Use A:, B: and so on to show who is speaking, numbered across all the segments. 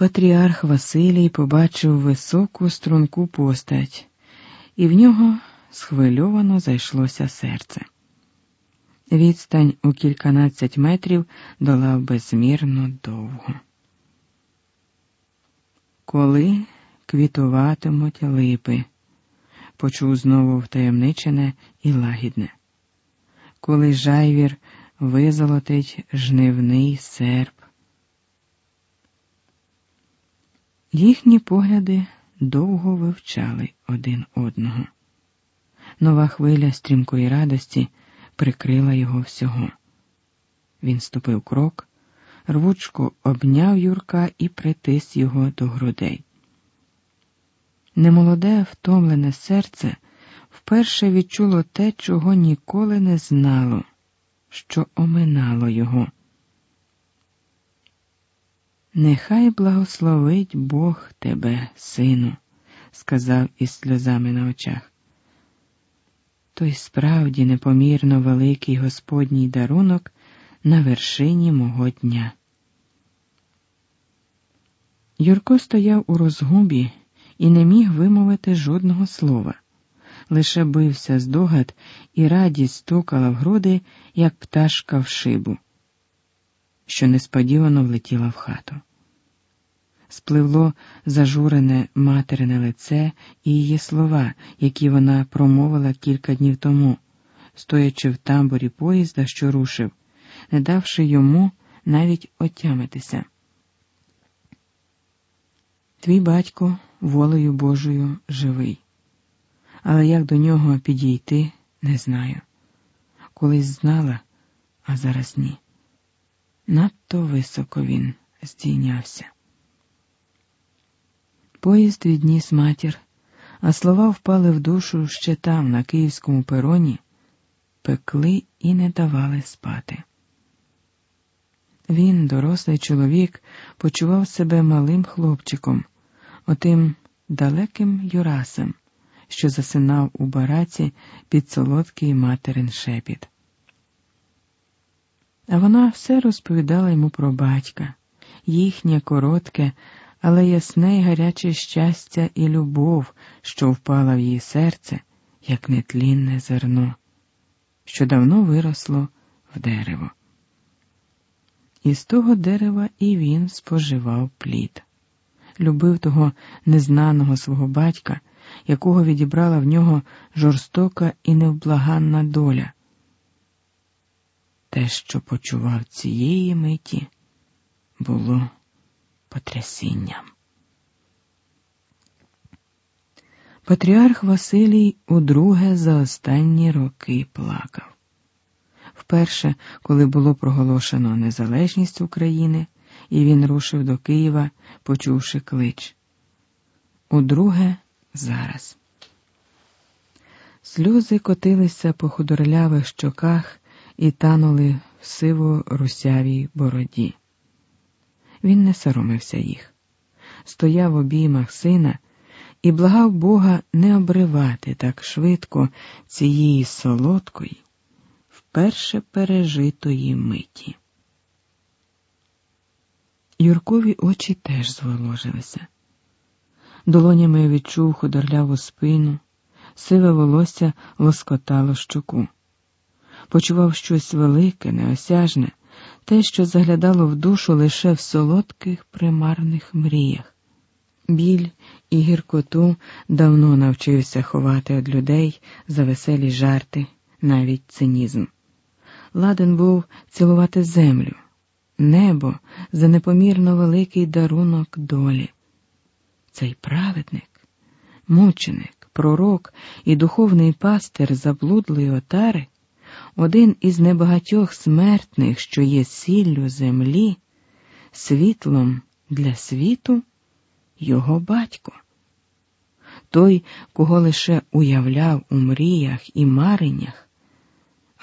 A: Патріарх Василій побачив високу струнку постать, і в нього схвильовано зайшлося серце. Відстань у кільканадцять метрів долав безмірно довго. Коли квітуватимуть липи, почув знову втаємничене і лагідне. Коли жайвір визолотить жнивний серп. Їхні погляди довго вивчали один одного. Нова хвиля стрімкої радості прикрила його всього. Він ступив крок, рвучко обняв Юрка і притис його до грудей. Немолоде, втомлене серце вперше відчуло те, чого ніколи не знало, що оминало його. Нехай благословить Бог тебе, сину, сказав із сльозами на очах. Той справді непомірно великий Господній дарунок на вершині мого дня. Юрко стояв у розгубі і не міг вимовити жодного слова, лише бився здогад, і радість стукала в груди, як пташка в шибу, що несподівано влетіла в хату. Спливло зажурене материне лице і її слова, які вона промовила кілька днів тому, стоячи в тамбурі поїзда, що рушив, не давши йому навіть отямитися. Твій батько волею Божою живий, але як до нього підійти, не знаю. Колись знала, а зараз ні. Надто високо він здійнявся. Поїзд відніс матір, а слова впали в душу ще там, на київському пероні, пекли і не давали спати. Він, дорослий чоловік, почував себе малим хлопчиком, отим далеким Юрасем, що засинав у бараці під солодкий материн шепіт. А вона все розповідала йому про батька, їхнє коротке, але ясне й гаряче щастя і любов, що впала в її серце, як нетлінне зерно, що давно виросло в дерево. І з того дерева і він споживав плід, любив того незнаного свого батька, якого відібрала в нього жорстока і невблаганна доля. Те, що почував цієї миті, було потрясінням. Патріарх Василій удруге за останні роки плакав. Вперше, коли було проголошено незалежність України, і він рушив до Києва, почувши клич. Удруге зараз. Сльози котилися по худорлявих щоках і танули в сиво русявій бороді. Він не соромився їх, стояв в обіймах сина і благав Бога не обривати так швидко цієї солодкої, вперше пережитої миті. Юркові очі теж зволожилися. Долонями відчув худорляву спину, сиве волосся лоскотало щоку. Почував щось велике, неосяжне, те, що заглядало в душу лише в солодких примарних мріях. Біль і гіркоту давно навчився ховати від людей за веселі жарти, навіть цинізм. Ладен був цілувати землю, небо за непомірно великий дарунок долі. Цей праведник, мученик, пророк і духовний пастир заблудлої отари один із небагатьох смертних, що є сіллю землі, світлом для світу його батько. Той, кого лише уявляв у мріях і мареннях,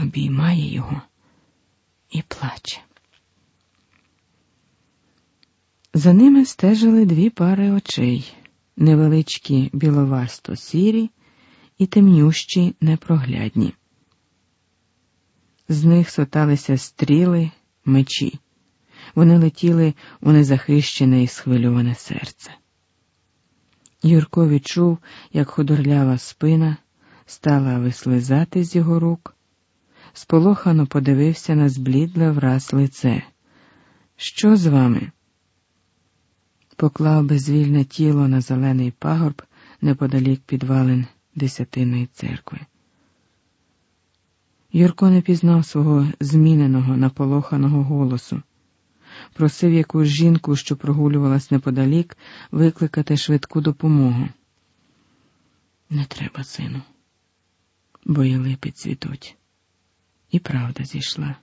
A: обіймає його і плаче. За ними стежили дві пари очей, невеличкі біловасто сірі і темнющі непроглядні з них соталися стріли, мечі. Вони летіли у незахищене і схвильоване серце. Юрко відчув, як худорлява спина стала вислизати з його рук, сполохано подивився на зблідле враз лице. Що з вами? Поклав безвільне тіло на зелений пагорб неподалік підвалин Десятиної церкви. Юрко не пізнав свого зміненого, наполоханого голосу, просив якусь жінку, що прогулювалась неподалік, викликати швидку допомогу. Не треба, сину, бо і липи цвітуть. І правда зійшла.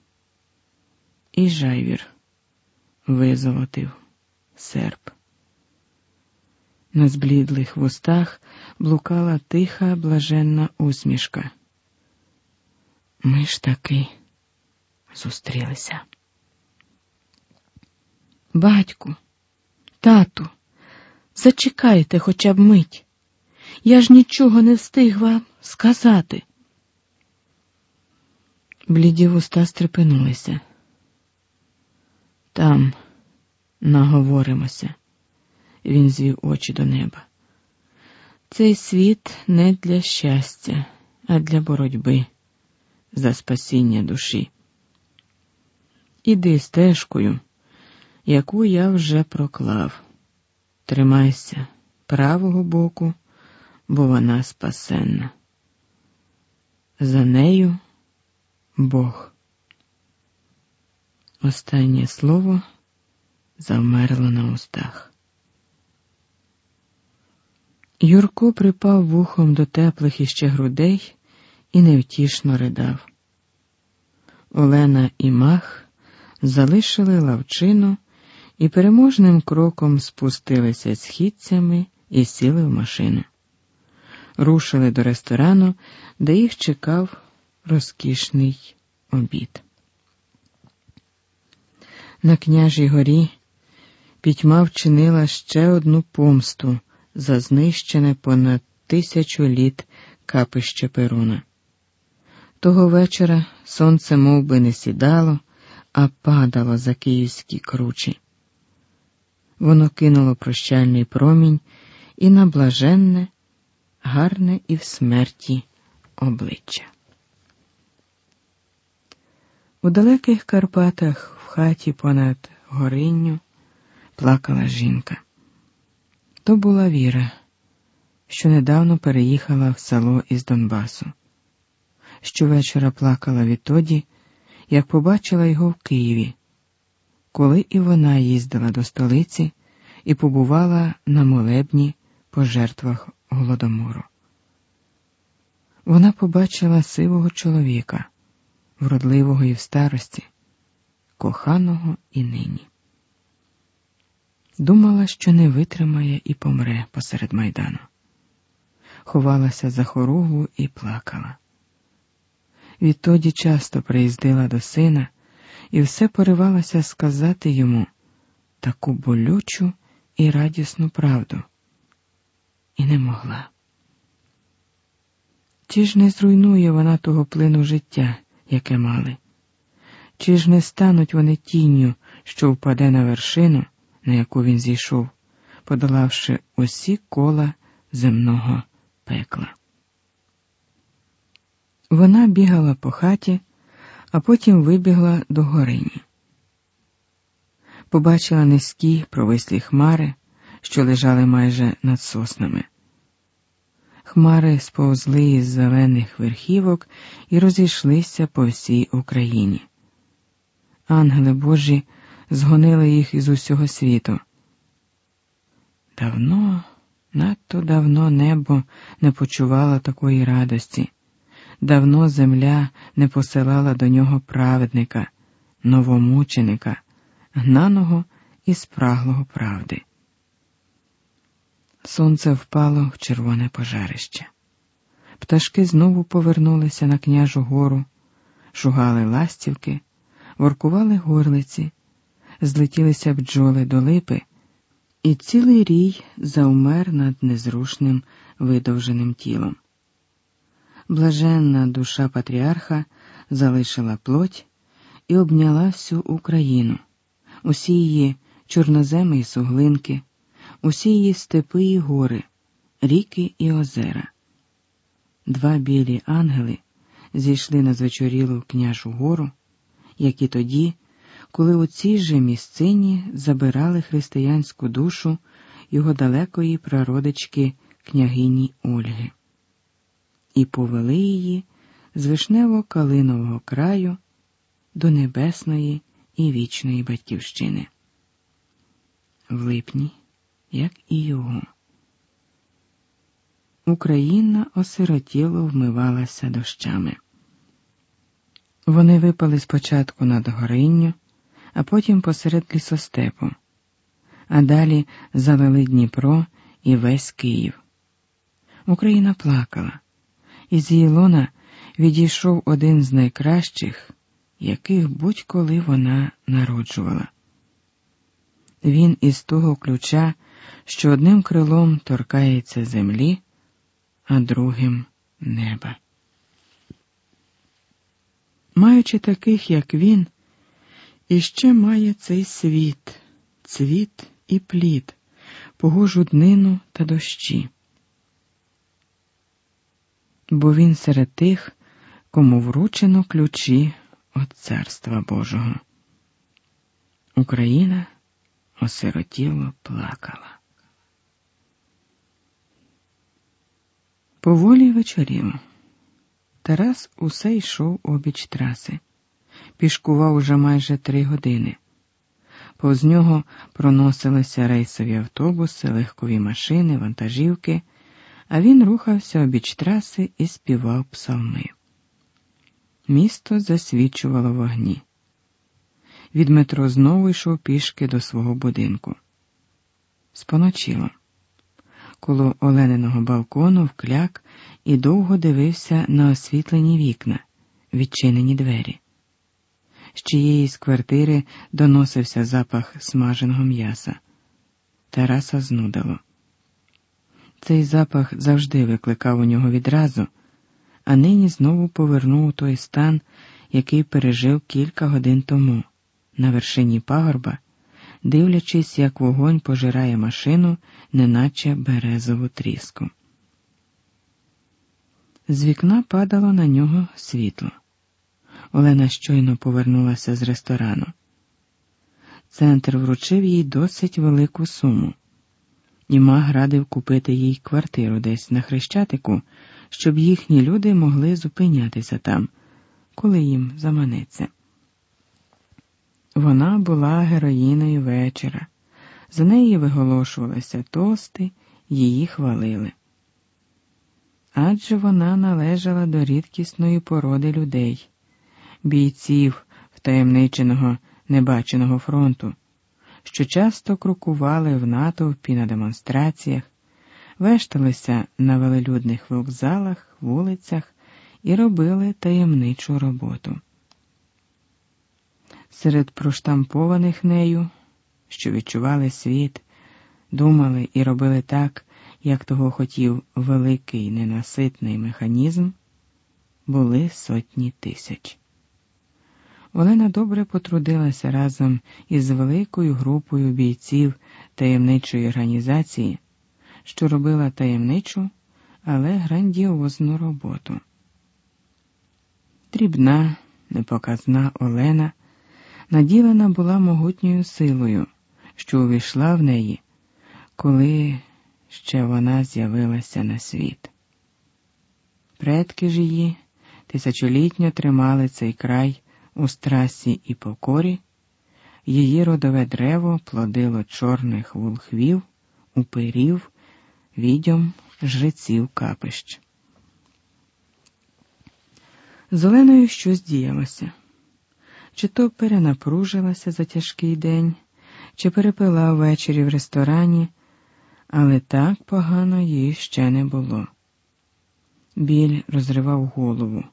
A: І жайвір визолотив серп. На зблідлих вустах блукала тиха, блаженна усмішка. Ми ж таки зустрілися. Батьку, тату, зачекайте хоча б мить. Я ж нічого не встиг вам сказати. Бліді вуста стрепенулися. Там наговоримося. Він звів очі до неба. Цей світ не для щастя, а для боротьби за спасіння душі. Іди стежкою, яку я вже проклав. Тримайся правого боку, бо вона спасенна. За нею Бог. Останнє слово завмерло на устах. Юрко припав вухом до теплих іще грудей і невтішно ридав. Олена і Мах залишили лавчину і переможним кроком спустилися східцями і сіли в машину. Рушили до ресторану, де їх чекав розкішний обід. На княжій горі пітьма вчинила ще одну помсту за знищене понад тисячу літ капище Перуна. Того вечора сонце мов би, не сідало, а падало за київські кручі. Воно кинуло прощальний промінь і на блаженне, гарне і в смерті обличчя. У далеких Карпатах в хаті понад горинню плакала жінка. То була Віра, що недавно переїхала в село із Донбасу. Щовечора плакала відтоді, як побачила його в Києві, коли і вона їздила до столиці і побувала на молебні по жертвах голодомору. Вона побачила сивого чоловіка, вродливого і в старості, коханого і нині. Думала, що не витримає і помре посеред майдану. Ховалася за хоругву і плакала. Відтоді часто приїздила до сина і все поривалася сказати йому таку болючу і радісну правду, і не могла. Чи ж не зруйнує вона того плину життя, яке мали? Чи ж не стануть вони тінню, що впаде на вершину, на яку він зійшов, подолавши усі кола земного пекла? Вона бігала по хаті, а потім вибігла до горині. Побачила низькі провислі хмари, що лежали майже над соснами. Хмари сповзли із зелених верхівок і розійшлися по всій Україні. Ангели Божі згонили їх із усього світу. Давно, надто давно небо не почувало такої радості. Давно земля не посилала до нього праведника, новомученика, гнаного і спраглого правди. Сонце впало в червоне пожарище. Пташки знову повернулися на княжу гору, шугали ластівки, воркували горлиці, злетілися бджоли до липи, і цілий рій заумер над незрушним видовженим тілом блаженна душа патріарха залишила плоть і обняла всю Україну, усі її чорноземи і суглинки, усі її степи і гори, ріки і озера. Два білі ангели зійшли на звечорілу княжу гору, як і тоді, коли у цій же місцині забирали християнську душу його далекої прародички княгині Ольги, і повели її з вишнево-калинового краю до небесної і вічної батьківщини. В липні, як і його. Україна осиротіло вмивалася дощами. Вони випали спочатку над горинню, а потім посеред лісостепу, а далі залили Дніпро і весь Київ. Україна плакала, і з її лона відійшов один з найкращих, яких будь-коли вона народжувала. Він із того ключа, що одним крилом торкається землі, а другим неба. Маючи таких, як він, іще має цей світ, цвіт і плід, погожу днину та дощі. Бо він серед тих, кому вручено ключі від Царства Божого. Україна осиротіло плакала. Поволі вечорів. Тарас усе йшов обіч траси, пішкував уже майже три години. Повз нього проносилися рейсові автобуси, легкові машини, вантажівки, а він рухався обіч траси і співав псалми. Місто засвічувало вогні. Від метро знову йшов пішки до свого будинку. Споночило. Коло олениного балкону вкляк і довго дивився на освітлені вікна, відчинені двері. З чиєїсь квартири доносився запах смаженого м'яса. Тараса знудило. Цей запах завжди викликав у нього відразу, а нині знову повернув у той стан, який пережив кілька годин тому, на вершині пагорба, дивлячись, як вогонь пожирає машину, неначе березову тріску. З вікна падало на нього світло. Олена щойно повернулася з ресторану. Центр вручив їй досить велику суму. Німаг радив купити їй квартиру десь на Хрещатику, щоб їхні люди могли зупинятися там, коли їм заманеться. Вона була героїною вечора. За неї виголошувалися тости, її хвалили. Адже вона належала до рідкісної породи людей, бійців втаємниченого небаченого фронту, що часто крокували в натовпі на демонстраціях, вешталися на велелюдних вокзалах, вулицях і робили таємничу роботу. Серед проштампованих нею, що відчували світ, думали і робили так, як того хотів великий ненаситний механізм, були сотні тисяч. Олена добре потрудилася разом із великою групою бійців таємничої організації, що робила таємничу, але грандіозну роботу. Дрібна, непоказна Олена наділена була могутньою силою, що увійшла в неї, коли ще вона з'явилася на світ. Предки ж її тисячолітньо тримали цей край у страсі і покорі, її родове древо плодило чорних волхвів, упирів, відьом, жреців капищ. З Оленою щось діялося, чи то перенапружилася за тяжкий день, чи перепила ввечері в ресторані, але так погано їй ще не було. Біль розривав голову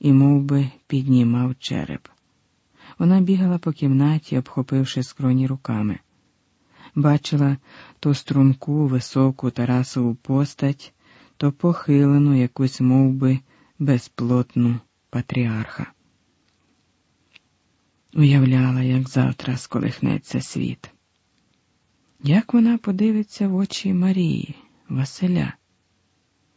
A: і мов би, піднімав череп. Вона бігала по кімнаті, обхопивши скроні руками. Бачила то струнку, високу Тарасову постать, то похилену якусь мов би, безплотну патріарха. Уявляла, як завтра сколихнеться світ. Як вона подивиться в очі Марії, Василя?